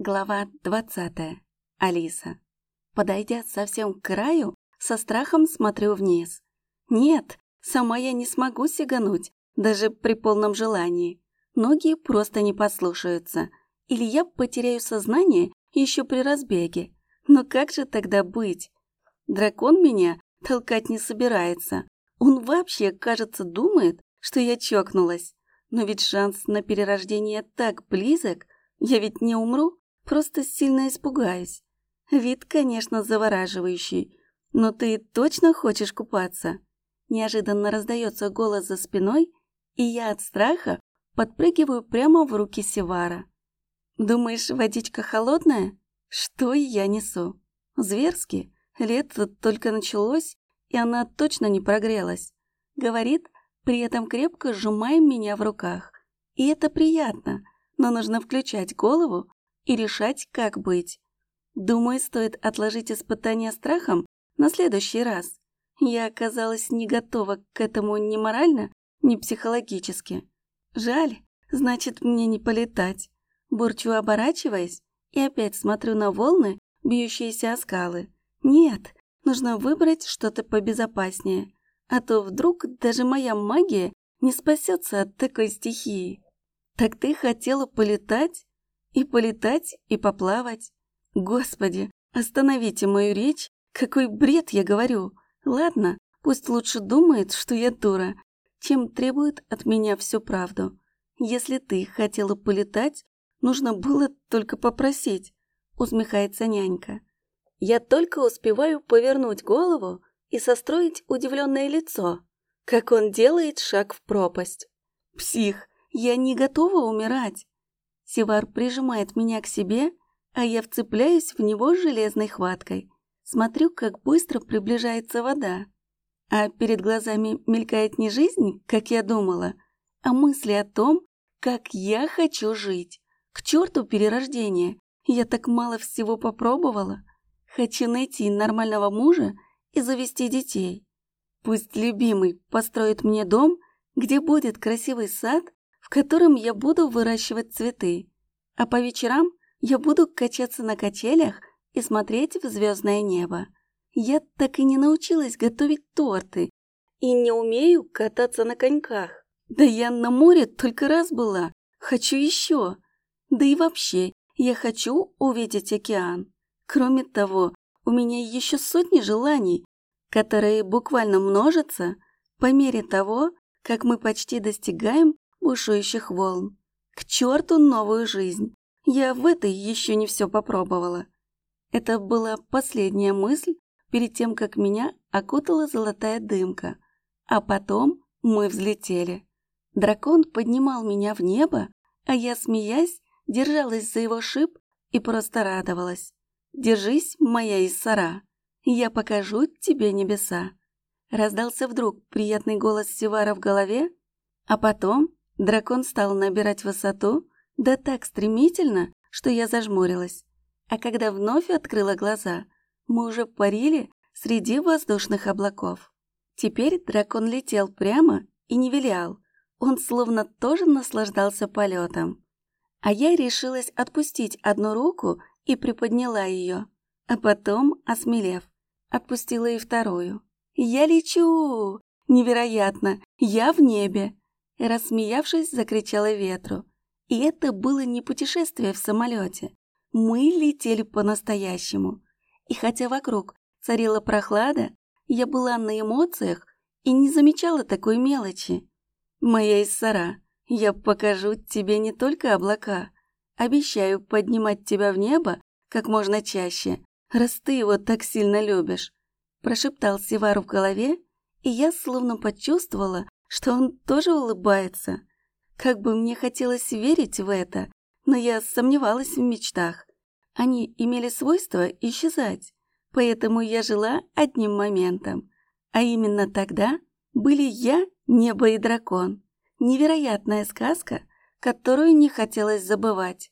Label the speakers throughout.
Speaker 1: Глава двадцатая. Алиса. Подойдя совсем к краю, со страхом смотрю вниз. Нет, сама я не смогу сигануть, даже при полном желании. Ноги просто не послушаются. Или я потеряю сознание еще при разбеге. Но как же тогда быть? Дракон меня толкать не собирается. Он вообще, кажется, думает, что я чокнулась. Но ведь шанс на перерождение так близок. Я ведь не умру? Просто сильно испугаюсь. Вид, конечно, завораживающий. Но ты точно хочешь купаться? Неожиданно раздается голос за спиной, и я от страха подпрыгиваю прямо в руки Севара. Думаешь, водичка холодная? Что я несу? Зверски. Лето только началось, и она точно не прогрелась. Говорит, при этом крепко сжимая меня в руках. И это приятно, но нужно включать голову и решать, как быть. Думаю, стоит отложить испытание страхом на следующий раз. Я оказалась не готова к этому ни морально, ни психологически. Жаль, значит, мне не полетать. Бурчу, оборачиваясь, и опять смотрю на волны, бьющиеся о скалы. Нет, нужно выбрать что-то побезопаснее, а то вдруг даже моя магия не спасется от такой стихии. Так ты хотела полетать? И полетать, и поплавать. Господи, остановите мою речь. Какой бред я говорю. Ладно, пусть лучше думает, что я дура, чем требует от меня всю правду. Если ты хотела полетать, нужно было только попросить, усмехается нянька. Я только успеваю повернуть голову и состроить удивленное лицо, как он делает шаг в пропасть. Псих, я не готова умирать. Сивар прижимает меня к себе, а я вцепляюсь в него железной хваткой. Смотрю, как быстро приближается вода. А перед глазами мелькает не жизнь, как я думала, а мысли о том, как я хочу жить. К черту перерождение. Я так мало всего попробовала. Хочу найти нормального мужа и завести детей. Пусть любимый построит мне дом, где будет красивый сад в котором я буду выращивать цветы, а по вечерам я буду качаться на качелях и смотреть в звездное небо. Я так и не научилась готовить торты и не умею кататься на коньках. Да я на море только раз была, хочу еще. Да и вообще, я хочу увидеть океан. Кроме того, у меня еще сотни желаний, которые буквально множатся по мере того, как мы почти достигаем бушующих волн. К черту новую жизнь! Я в этой еще не все попробовала. Это была последняя мысль перед тем, как меня окутала золотая дымка. А потом мы взлетели. Дракон поднимал меня в небо, а я, смеясь, держалась за его шип и просто радовалась. «Держись, моя Иссара, я покажу тебе небеса». Раздался вдруг приятный голос Севара в голове, а потом Дракон стал набирать высоту, да так стремительно, что я зажмурилась. А когда вновь открыла глаза, мы уже парили среди воздушных облаков. Теперь дракон летел прямо и не вилял, он словно тоже наслаждался полетом. А я решилась отпустить одну руку и приподняла ее, а потом, осмелев, отпустила и вторую. «Я лечу! Невероятно! Я в небе! И, рассмеявшись, закричала ветру. И это было не путешествие в самолете. Мы летели по-настоящему. И хотя вокруг царила прохлада, я была на эмоциях и не замечала такой мелочи. Моя Иссара, я покажу тебе не только облака. Обещаю поднимать тебя в небо как можно чаще, раз ты его так сильно любишь. Прошептал Сивар в голове, и я словно почувствовала, что он тоже улыбается. Как бы мне хотелось верить в это, но я сомневалась в мечтах. Они имели свойство исчезать, поэтому я жила одним моментом. А именно тогда были я, небо и дракон. Невероятная сказка, которую не хотелось забывать.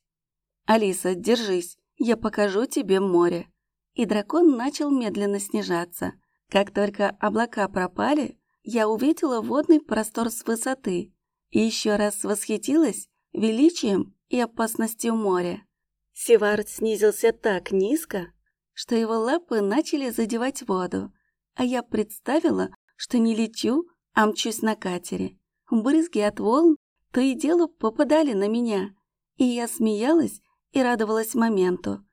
Speaker 1: «Алиса, держись, я покажу тебе море». И дракон начал медленно снижаться. Как только облака пропали, я увидела водный простор с высоты и еще раз восхитилась величием и опасностью моря. Севар снизился так низко, что его лапы начали задевать воду, а я представила, что не лечу, а мчусь на катере. Брызги от волн то и дело попадали на меня, и я смеялась и радовалась моменту.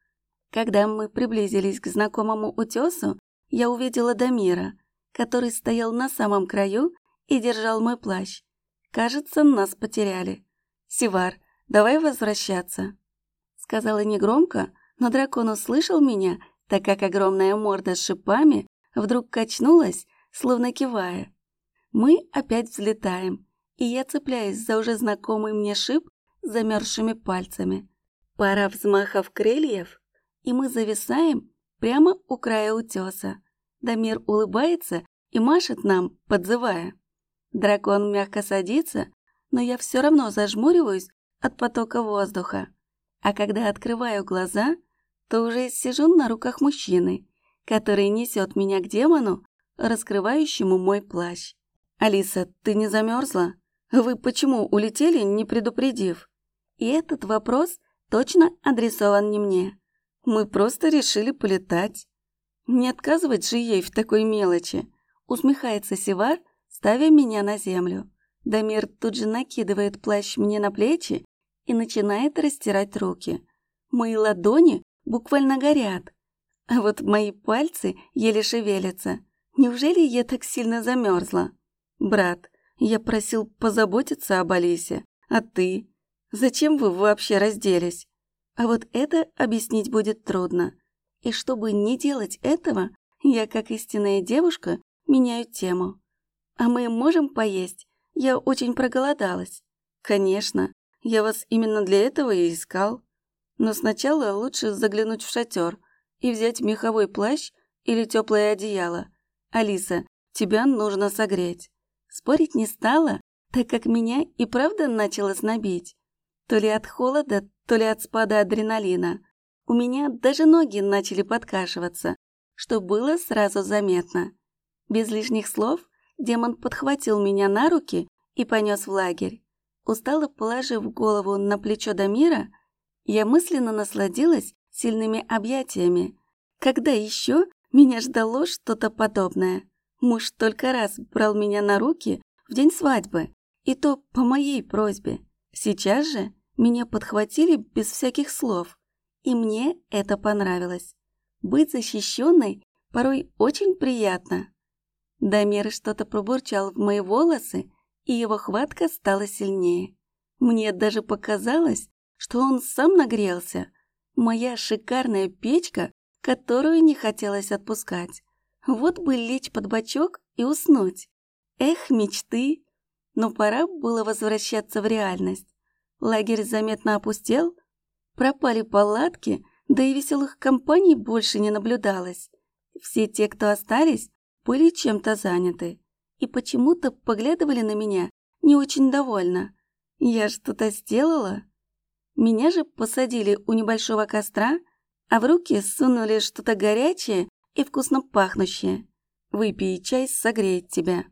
Speaker 1: Когда мы приблизились к знакомому утесу, я увидела Дамира, который стоял на самом краю и держал мой плащ. Кажется, нас потеряли. «Сивар, давай возвращаться», — сказала негромко, но дракон услышал меня, так как огромная морда с шипами вдруг качнулась, словно кивая. Мы опять взлетаем, и я цепляюсь за уже знакомый мне шип замерзшими пальцами. Пара взмахов крыльев, и мы зависаем прямо у края утеса. Дамир улыбается и машет нам, подзывая. Дракон мягко садится, но я все равно зажмуриваюсь от потока воздуха. А когда открываю глаза, то уже сижу на руках мужчины, который несет меня к демону, раскрывающему мой плащ. «Алиса, ты не замерзла? Вы почему улетели, не предупредив?» И этот вопрос точно адресован не мне. Мы просто решили полетать. Не отказывать же ей в такой мелочи, усмехается Севар, ставя меня на землю. Дамир тут же накидывает плащ мне на плечи и начинает растирать руки. Мои ладони буквально горят, а вот мои пальцы еле шевелятся. Неужели я так сильно замерзла? Брат, я просил позаботиться об Алисе, а ты? Зачем вы вообще разделись? А вот это объяснить будет трудно. И чтобы не делать этого, я, как истинная девушка, меняю тему. А мы можем поесть? Я очень проголодалась. Конечно, я вас именно для этого и искал. Но сначала лучше заглянуть в шатер и взять меховой плащ или теплое одеяло. Алиса, тебя нужно согреть. Спорить не стала, так как меня и правда начало снобить. То ли от холода, то ли от спада адреналина. У меня даже ноги начали подкашиваться, что было сразу заметно. Без лишних слов демон подхватил меня на руки и понес в лагерь. Устало положив голову на плечо Дамира, я мысленно насладилась сильными объятиями. Когда еще меня ждало что-то подобное? Муж только раз брал меня на руки в день свадьбы, и то по моей просьбе. Сейчас же меня подхватили без всяких слов, и мне это понравилось. Быть защищенной порой очень приятно. Дамир что-то пробурчал в мои волосы, и его хватка стала сильнее. Мне даже показалось, что он сам нагрелся. Моя шикарная печка, которую не хотелось отпускать. Вот бы лечь под бочок и уснуть. Эх, мечты! Но пора было возвращаться в реальность. Лагерь заметно опустел, пропали палатки, да и веселых компаний больше не наблюдалось. Все те, кто остались, были чем-то заняты и почему-то поглядывали на меня не очень довольно. Я что-то сделала? Меня же посадили у небольшого костра, а в руки сунули что-то горячее и вкусно пахнущее. Выпей чай, согреет тебя.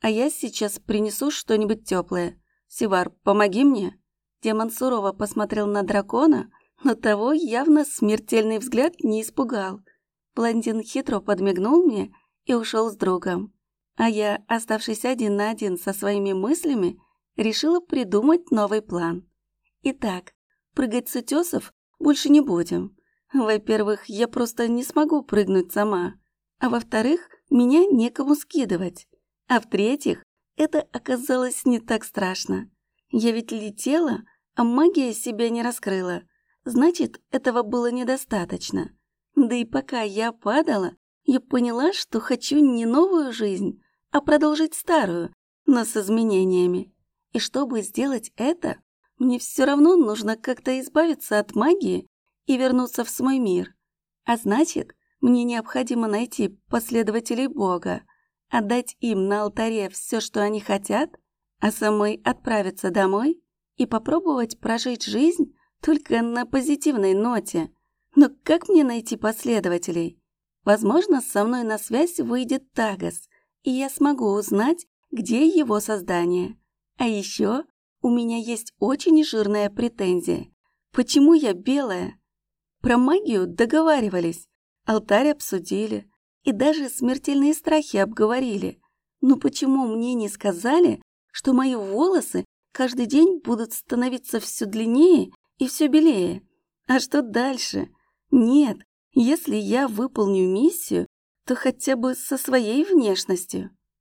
Speaker 1: А я сейчас принесу что-нибудь теплое. Сивар, помоги мне. Демон сурово посмотрел на дракона, но того явно смертельный взгляд не испугал. Блондин хитро подмигнул мне и ушел с другом. А я, оставшись один на один со своими мыслями, решила придумать новый план. Итак, прыгать с утесов больше не будем. Во-первых, я просто не смогу прыгнуть сама. А во-вторых, меня некому скидывать. А в-третьих, это оказалось не так страшно. Я ведь летела, а магия себя не раскрыла. Значит, этого было недостаточно. Да и пока я падала, я поняла, что хочу не новую жизнь, а продолжить старую, но с изменениями. И чтобы сделать это, мне все равно нужно как-то избавиться от магии и вернуться в свой мир. А значит, мне необходимо найти последователей Бога, отдать им на алтаре все, что они хотят, а самой отправиться домой и попробовать прожить жизнь только на позитивной ноте. Но как мне найти последователей? Возможно, со мной на связь выйдет Тагас, и я смогу узнать, где его создание. А еще у меня есть очень жирная претензия. Почему я белая? Про магию договаривались, алтарь обсудили и даже смертельные страхи обговорили. Но почему мне не сказали, что мои волосы каждый день будут становиться все длиннее и все белее? А что дальше? Нет, если я выполню миссию, то хотя бы со своей внешностью.